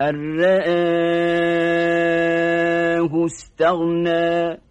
أن رآه استغنى.